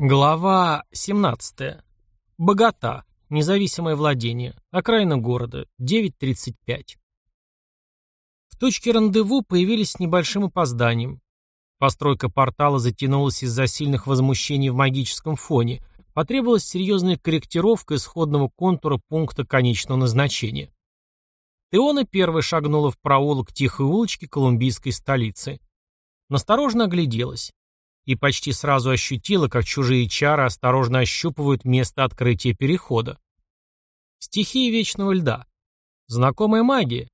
Глава 17. Богата. Независимое владение. Окраина города. 9.35. В точке рандеву появились с небольшим опозданием. Постройка портала затянулась из-за сильных возмущений в магическом фоне. Потребовалась серьезная корректировка исходного контура пункта конечного назначения. Теона первой шагнула в проулок тихой улочки колумбийской столицы. Насторожно огляделась и почти сразу ощутила, как чужие чары осторожно ощупывают место открытия перехода. Стихия вечного льда. Знакомая магия.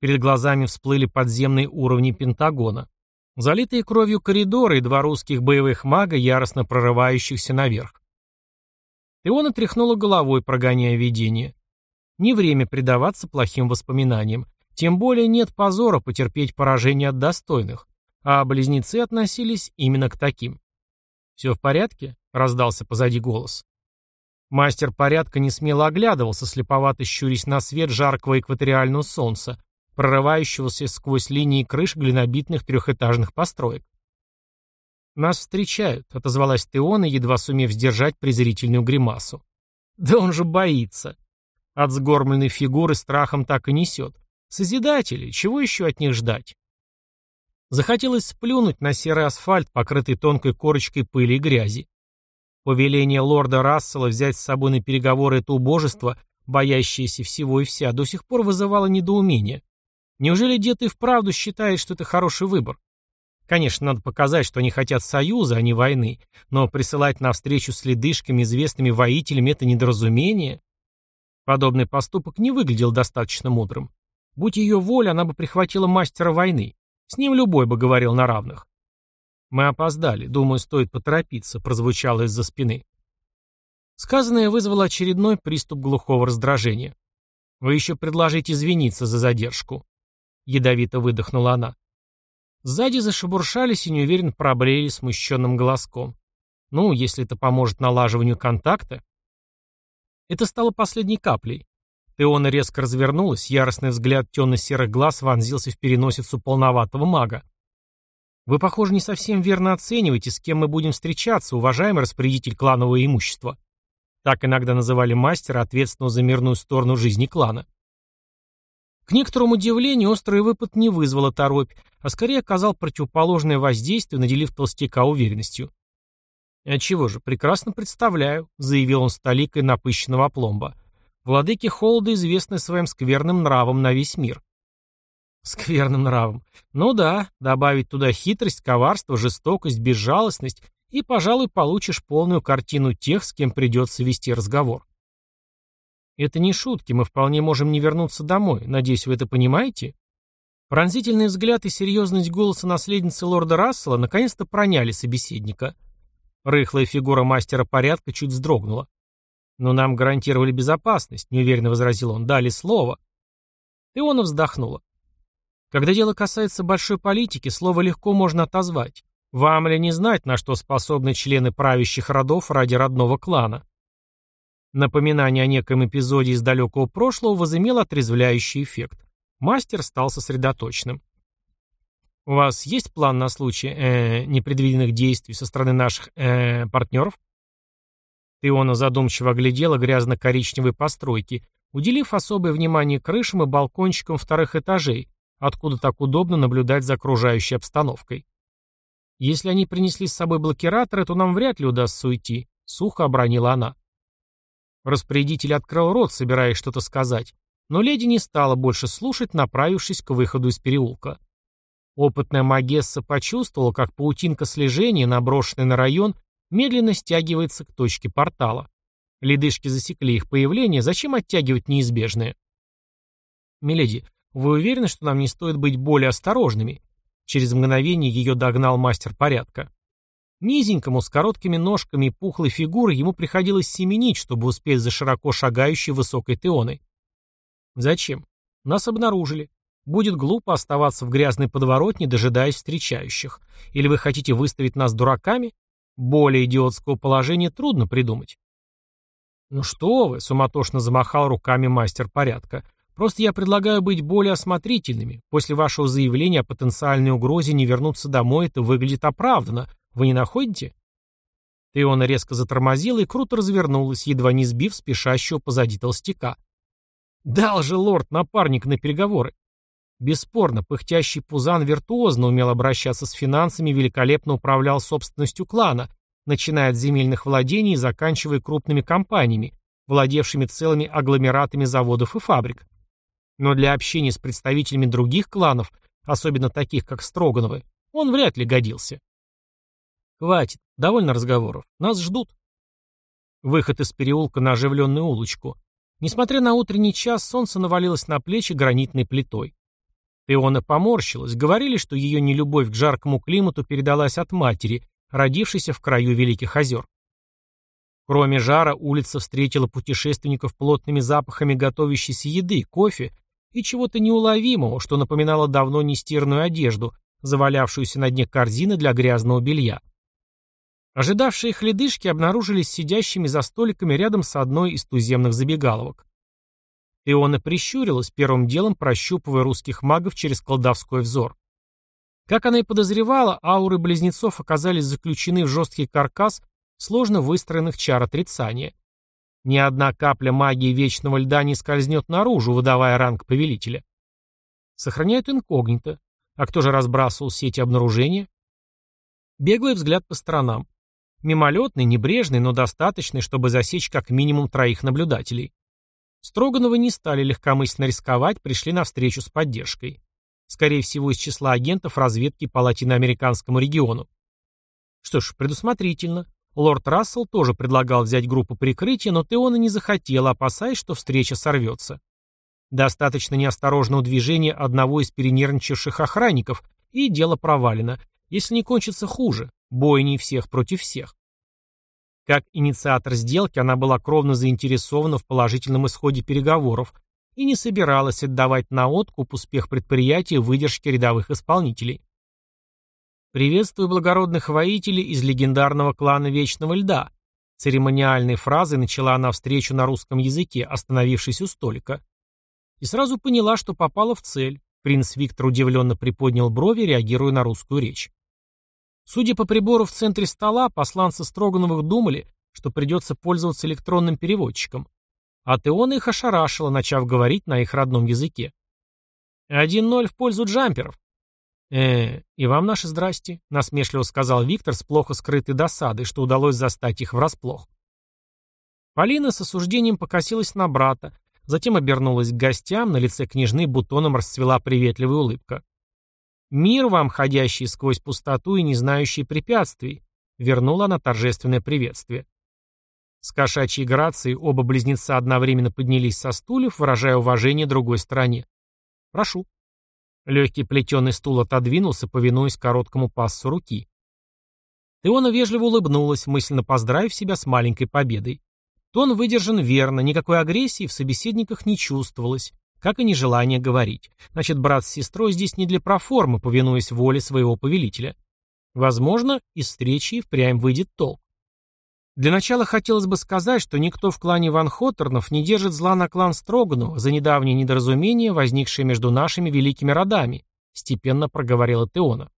Перед глазами всплыли подземные уровни Пентагона. Залитые кровью коридоры и два русских боевых мага, яростно прорывающихся наверх. Иона тряхнула головой, прогоняя видение. Не время предаваться плохим воспоминаниям. Тем более нет позора потерпеть поражение от достойных а близнецы относились именно к таким. «Все в порядке?» — раздался позади голос. Мастер порядка не смело оглядывался, слеповато щурясь на свет жаркого экваториального солнца, прорывающегося сквозь линии крыш глинобитных трехэтажных построек. «Нас встречают», — отозвалась Теона, едва сумев сдержать презрительную гримасу. «Да он же боится!» От сгормленной фигуры страхом так и несет. Созидатели, чего еще от них ждать? Захотелось сплюнуть на серый асфальт, покрытый тонкой корочкой пыли и грязи. Повеление лорда Рассела взять с собой на переговоры это убожество, боящееся всего и вся, до сих пор вызывало недоумение. Неужели дед и вправду считает, что это хороший выбор? Конечно, надо показать, что они хотят союза, а не войны, но присылать на встречу с ледышками, известными воителями, это недоразумение. Подобный поступок не выглядел достаточно мудрым. Будь ее воля, она бы прихватила мастера войны. С ним любой бы говорил на равных. Мы опоздали, думаю, стоит поторопиться, прозвучало из-за спины. Сказанное вызвало очередной приступ глухого раздражения. Вы еще предложите извиниться за задержку. Ядовито выдохнула она. Сзади зашебуршались и неуверенно пробрели смущенным голоском. Ну, если это поможет налаживанию контакта. Это стало последней каплей. Теона резко развернулась, яростный взгляд темно-серых глаз вонзился в переносицу полноватого мага. «Вы, похоже, не совсем верно оцениваете, с кем мы будем встречаться, уважаемый распорядитель кланового имущества». Так иногда называли мастера, ответственного за мирную сторону жизни клана. К некоторому удивлению, острый выпад не вызвал оторопь, а скорее оказал противоположное воздействие, наделив толстяка уверенностью. «А чего же, прекрасно представляю», — заявил он с толикой напыщенного опломба. Владыки холода известны своим скверным нравом на весь мир. Скверным нравом. Ну да, добавить туда хитрость, коварство, жестокость, безжалостность, и, пожалуй, получишь полную картину тех, с кем придется вести разговор. Это не шутки, мы вполне можем не вернуться домой. Надеюсь, вы это понимаете? Пронзительный взгляд и серьезность голоса наследницы лорда Рассела наконец-то проняли собеседника. Рыхлая фигура мастера порядка чуть вздрогнула. «Но нам гарантировали безопасность», — неуверенно возразил он. «Дали слово». Иона вздохнула. «Когда дело касается большой политики, слово легко можно отозвать. Вам ли не знать, на что способны члены правящих родов ради родного клана?» Напоминание о неком эпизоде из далекого прошлого возымело отрезвляющий эффект. Мастер стал сосредоточенным. «У вас есть план на случай э, непредвиденных действий со стороны наших э, партнеров?» Иона задумчиво оглядела грязно-коричневые постройки, уделив особое внимание крышам и балкончикам вторых этажей, откуда так удобно наблюдать за окружающей обстановкой. «Если они принесли с собой блокираторы, то нам вряд ли удастся уйти», — сухо обронила она. Распорядитель открыл рот, собираясь что-то сказать, но леди не стала больше слушать, направившись к выходу из переулка. Опытная магесса почувствовала, как паутинка слежения, наброшенная на район, медленно стягивается к точке портала. Ледышки засекли их появление, зачем оттягивать неизбежное? «Миледи, вы уверены, что нам не стоит быть более осторожными?» Через мгновение ее догнал мастер порядка. Низенькому, с короткими ножками и пухлой фигурой ему приходилось семенить, чтобы успеть за широко шагающей высокой теоной. «Зачем? Нас обнаружили. Будет глупо оставаться в грязной подворотне, дожидаясь встречающих. Или вы хотите выставить нас дураками? Более идиотского положения трудно придумать. «Ну что вы», — суматошно замахал руками мастер порядка. «Просто я предлагаю быть более осмотрительными. После вашего заявления о потенциальной угрозе не вернуться домой это выглядит оправданно. Вы не находите?» Теона резко затормозила и круто развернулась, едва не сбив спешащего позади толстяка. Дал же лорд напарник на переговоры. Бесспорно, пыхтящий Пузан виртуозно умел обращаться с финансами и великолепно управлял собственностью клана, начиная от земельных владений и заканчивая крупными компаниями, владевшими целыми агломератами заводов и фабрик. Но для общения с представителями других кланов, особенно таких, как Строгановы, он вряд ли годился. Хватит, довольно разговоров. Нас ждут. Выход из переулка на оживленную улочку. Несмотря на утренний час, солнце навалилось на плечи гранитной плитой. Теона поморщилась. Говорили, что ее нелюбовь к жаркому климату передалась от матери, родившейся в краю Великих озер. Кроме жара, улица встретила путешественников плотными запахами готовящейся еды, кофе и чего-то неуловимого, что напоминало давно нестиранную одежду, завалявшуюся на дне корзины для грязного белья. Ожидавшие их ледышки обнаружились сидящими за столиками рядом с одной из туземных забегаловок. Иона прищурилась, первым делом прощупывая русских магов через колдовской взор. Как она и подозревала, ауры близнецов оказались заключены в жесткий каркас сложно выстроенных чар отрицания. Ни одна капля магии вечного льда не скользнет наружу, выдавая ранг повелителя. Сохраняют инкогнито. А кто же разбрасывал сети обнаружения? Беглый взгляд по сторонам. Мимолетный, небрежный, но достаточный, чтобы засечь как минимум троих наблюдателей. Строгановы не стали легкомысленно рисковать, пришли на встречу с поддержкой. Скорее всего, из числа агентов разведки по латиноамериканскому региону. Что ж, предусмотрительно. Лорд Рассел тоже предлагал взять группу прикрытия, но Теона не захотела, опасаясь, что встреча сорвется. Достаточно неосторожного движения одного из перенервничавших охранников, и дело провалено, если не кончится хуже, бойней всех против всех. Как инициатор сделки она была кровно заинтересована в положительном исходе переговоров и не собиралась отдавать на откуп успех предприятия выдержки рядовых исполнителей. «Приветствую благородных воителей из легендарного клана Вечного Льда», церемониальной фразой начала она встречу на русском языке, остановившись у столика. И сразу поняла, что попала в цель. Принц Виктор удивленно приподнял брови, реагируя на русскую речь. Судя по прибору в центре стола, посланцы Строгановых думали, что придется пользоваться электронным переводчиком. А Теона их ошарашила, начав говорить на их родном языке. «Один ноль в пользу джамперов». «Э, и вам наше здрасте», — насмешливо сказал Виктор с плохо скрытой досадой, что удалось застать их врасплох. Полина с осуждением покосилась на брата, затем обернулась к гостям, на лице княжны бутоном расцвела приветливая улыбка. «Мир вам, ходящий сквозь пустоту и не знающий препятствий», — вернула она торжественное приветствие. С кошачьей грацией оба близнеца одновременно поднялись со стульев, выражая уважение другой стороне. «Прошу». Легкий плетеный стул отодвинулся, повинуясь короткому пассу руки. Теона вежливо улыбнулась, мысленно поздравив себя с маленькой победой. Тон выдержан верно, никакой агрессии в собеседниках не чувствовалось как и нежелание говорить. Значит, брат с сестрой здесь не для проформы, повинуясь воле своего повелителя. Возможно, из встречи впрямь выйдет толк. Для начала хотелось бы сказать, что никто в клане Ван Хоттернов не держит зла на клан Строганова за недавнее недоразумение, возникшее между нашими великими родами, степенно проговорила Теона.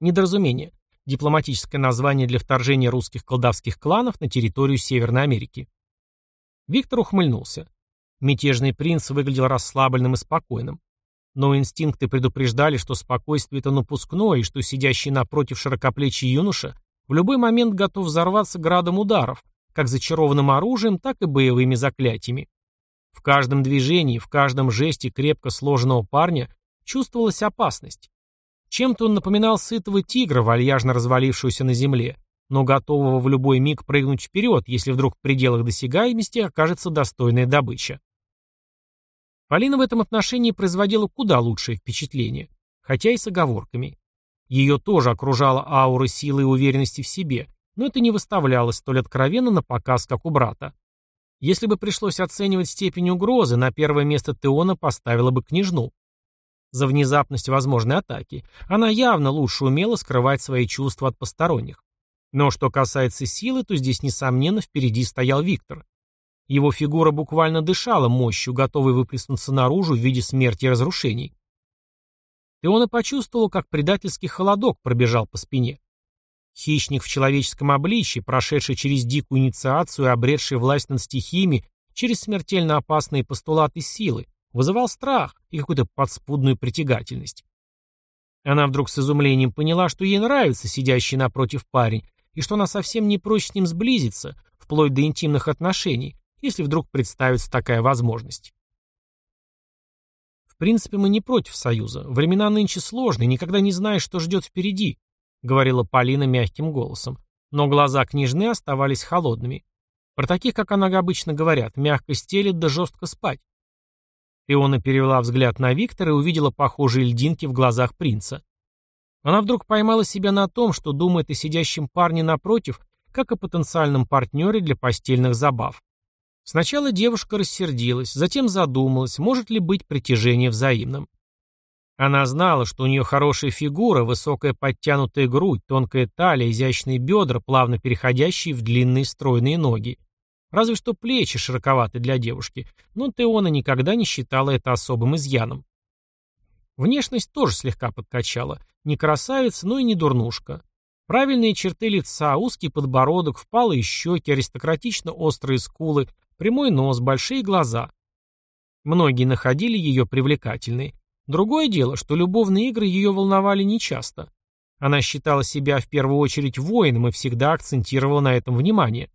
Недоразумение. Дипломатическое название для вторжения русских колдовских кланов на территорию Северной Америки. Виктор ухмыльнулся. Мятежный принц выглядел расслабленным и спокойным. Но инстинкты предупреждали, что спокойствие это напускное, и что сидящий напротив широкоплечий юноша в любой момент готов взорваться градом ударов, как зачарованным оружием, так и боевыми заклятиями. В каждом движении, в каждом жесте крепко сложенного парня чувствовалась опасность. Чем-то он напоминал сытого тигра, вальяжно развалившегося на земле, но готового в любой миг прыгнуть вперед, если вдруг в пределах досягаемости окажется достойная добыча. Полина в этом отношении производила куда лучшее впечатление, хотя и с оговорками. Ее тоже окружала аура силы и уверенности в себе, но это не выставлялось столь откровенно на показ, как у брата. Если бы пришлось оценивать степень угрозы, на первое место Теона поставила бы княжну. За внезапность возможной атаки она явно лучше умела скрывать свои чувства от посторонних. Но что касается силы, то здесь, несомненно, впереди стоял Виктор. Его фигура буквально дышала мощью, готовой выплеснуться наружу в виде смерти и разрушений. Теона почувствовал, как предательский холодок пробежал по спине. Хищник в человеческом обличье, прошедший через дикую инициацию и обретший власть над стихиями через смертельно опасные постулаты силы, вызывал страх и какую-то подспудную притягательность. Она вдруг с изумлением поняла, что ей нравится сидящий напротив парень, и что она совсем не прочь с ним сблизиться, вплоть до интимных отношений, если вдруг представится такая возможность. В принципе, мы не против союза. Времена нынче сложные, никогда не знаешь, что ждет впереди, говорила Полина мягким голосом. Но глаза княжны оставались холодными. Про таких, как она обычно говорят, мягко стелет да жестко спать. Иона перевела взгляд на Виктора и увидела похожие льдинки в глазах принца. Она вдруг поймала себя на том, что думает о сидящем парне напротив, как о потенциальном партнере для постельных забав. Сначала девушка рассердилась, затем задумалась, может ли быть притяжение взаимным. Она знала, что у нее хорошая фигура, высокая подтянутая грудь, тонкая талия, изящные бедра, плавно переходящие в длинные стройные ноги. Разве что плечи широковаты для девушки, но Теона никогда не считала это особым изъяном. Внешность тоже слегка подкачала. Не красавица, но и не дурнушка. Правильные черты лица, узкий подбородок, впалые щеки, аристократично острые скулы, прямой нос, большие глаза. Многие находили ее привлекательной. Другое дело, что любовные игры ее волновали нечасто. Она считала себя в первую очередь воином и всегда акцентировала на этом внимание.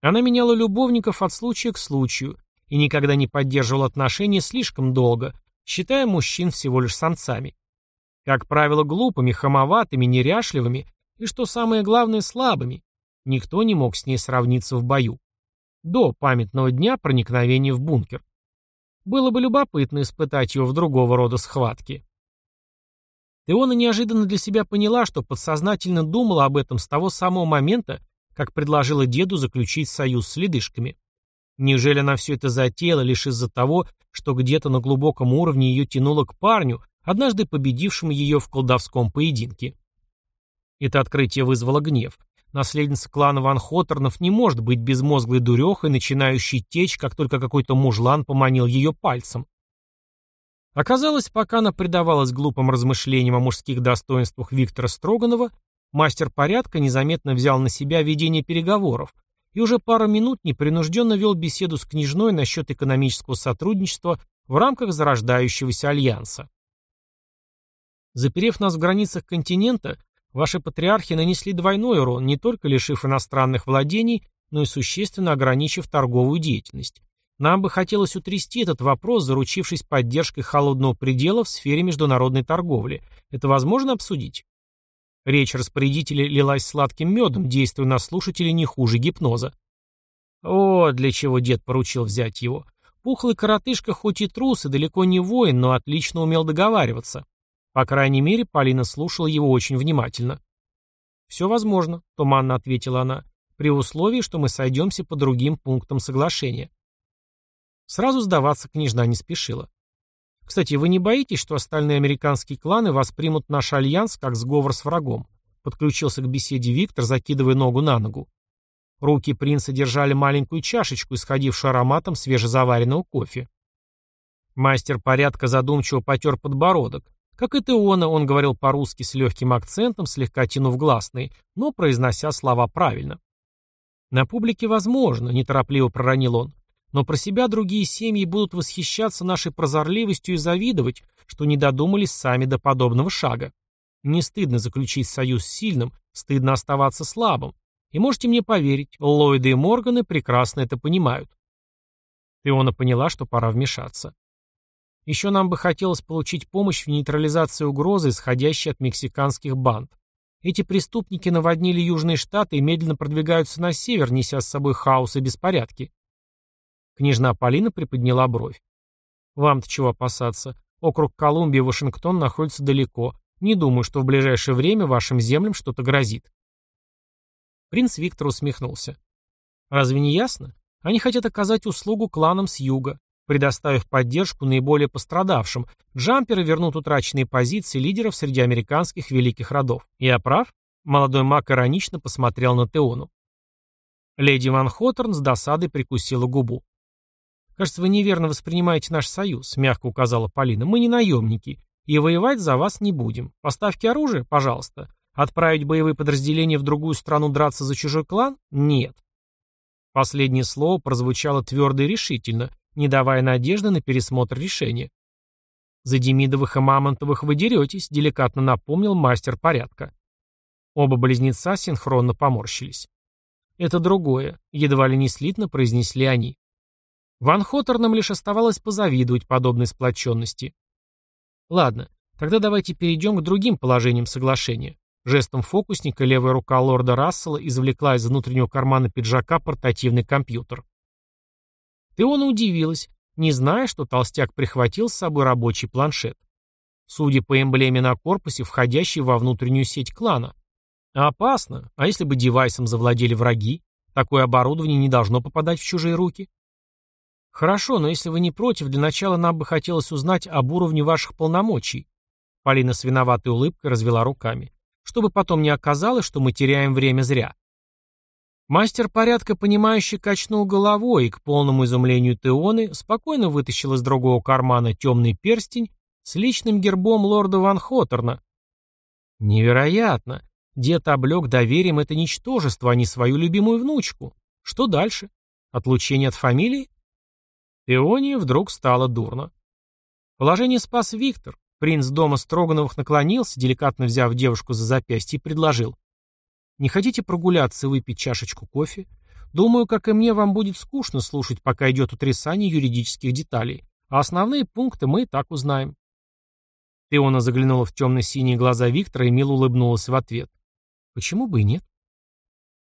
Она меняла любовников от случая к случаю и никогда не поддерживала отношения слишком долго, считая мужчин всего лишь самцами. Как правило, глупыми, хамоватыми, неряшливыми и, что самое главное, слабыми. Никто не мог с ней сравниться в бою. До памятного дня проникновения в бункер. Было бы любопытно испытать его в другого рода схватке. Теона неожиданно для себя поняла, что подсознательно думала об этом с того самого момента, как предложила деду заключить союз с ледышками. Неужели она все это затеяла лишь из-за того, что где-то на глубоком уровне ее тянуло к парню, однажды победившему ее в колдовском поединке? Это открытие вызвало гнев. Наследница клана Ван Хоторнов не может быть безмозглой дурехой, начинающей течь, как только какой-то мужлан поманил ее пальцем. Оказалось, пока она предавалась глупым размышлениям о мужских достоинствах Виктора Строганова, Мастер порядка незаметно взял на себя ведение переговоров и уже пару минут непринужденно вел беседу с княжной насчет экономического сотрудничества в рамках зарождающегося альянса. Заперев нас в границах континента, ваши патриархи нанесли двойной урон, не только лишив иностранных владений, но и существенно ограничив торговую деятельность. Нам бы хотелось утрясти этот вопрос, заручившись поддержкой холодного предела в сфере международной торговли. Это возможно обсудить? Речь распорядителя лилась сладким медом, действуя на слушателей не хуже гипноза. О, для чего дед поручил взять его. Пухлый коротышка хоть и трус и далеко не воин, но отлично умел договариваться. По крайней мере, Полина слушала его очень внимательно. «Все возможно», — туманно ответила она, «при условии, что мы сойдемся по другим пунктам соглашения». Сразу сдаваться княжна не спешила. Кстати, вы не боитесь, что остальные американские кланы воспримут наш альянс как сговор с врагом? Подключился к беседе Виктор, закидывая ногу на ногу. Руки принца держали маленькую чашечку, исходившую ароматом свежезаваренного кофе. Мастер порядка задумчиво потер подбородок. Как и Теона, он говорил по-русски с легким акцентом, слегка тянув гласные, но произнося слова правильно. «На публике возможно», — неторопливо проронил он. Но про себя другие семьи будут восхищаться нашей прозорливостью и завидовать, что не додумались сами до подобного шага. Не стыдно заключить союз с сильным, стыдно оставаться слабым. И можете мне поверить, Ллойды и Морганы прекрасно это понимают. Теона поняла, что пора вмешаться. Еще нам бы хотелось получить помощь в нейтрализации угрозы, исходящей от мексиканских банд. Эти преступники наводнили Южные Штаты и медленно продвигаются на север, неся с собой хаос и беспорядки. Княжна Полина приподняла бровь. «Вам-то чего опасаться? Округ Колумбия и Вашингтон находятся далеко. Не думаю, что в ближайшее время вашим землям что-то грозит». Принц Виктор усмехнулся. «Разве не ясно? Они хотят оказать услугу кланам с юга, предоставив поддержку наиболее пострадавшим. Джамперы вернут утраченные позиции лидеров среди американских великих родов. Я прав?» Молодой маг иронично посмотрел на Теону. Леди Ван Хоторн с досадой прикусила губу. «Кажется, вы неверно воспринимаете наш союз», — мягко указала Полина. «Мы не наемники, и воевать за вас не будем. Поставьте оружие, пожалуйста. Отправить боевые подразделения в другую страну драться за чужой клан? Нет. Последнее слово прозвучало твердо и решительно, не давая надежды на пересмотр решения. «За Демидовых и Мамонтовых вы деретесь», — деликатно напомнил мастер порядка. Оба близнеца синхронно поморщились. «Это другое», — едва ли не слитно произнесли они. Ван Хоторнам лишь оставалось позавидовать подобной сплоченности. «Ладно, тогда давайте перейдем к другим положениям соглашения». Жестом фокусника левая рука лорда Рассела извлекла из внутреннего кармана пиджака портативный компьютер. Теона удивилась, не зная, что толстяк прихватил с собой рабочий планшет. Судя по эмблеме на корпусе, входящий во внутреннюю сеть клана. Опасно. А если бы девайсом завладели враги? Такое оборудование не должно попадать в чужие руки. Хорошо, но если вы не против, для начала нам бы хотелось узнать об уровне ваших полномочий. Полина с виноватой улыбкой развела руками. Чтобы потом не оказалось, что мы теряем время зря. Мастер порядка, понимающий, качнул головой и, к полному изумлению Теоны, спокойно вытащил из другого кармана темный перстень с личным гербом лорда Ван Хоторна. Невероятно! Дед облег доверием это ничтожество, а не свою любимую внучку. Что дальше? Отлучение от фамилии? Теонии вдруг стало дурно. Положение спас Виктор. Принц дома Строгановых наклонился, деликатно взяв девушку за запястье, и предложил. «Не хотите прогуляться и выпить чашечку кофе? Думаю, как и мне, вам будет скучно слушать, пока идет утрясание юридических деталей. А основные пункты мы и так узнаем». Теона заглянула в темно-синие глаза Виктора и мило улыбнулась в ответ. Почему бы и нет?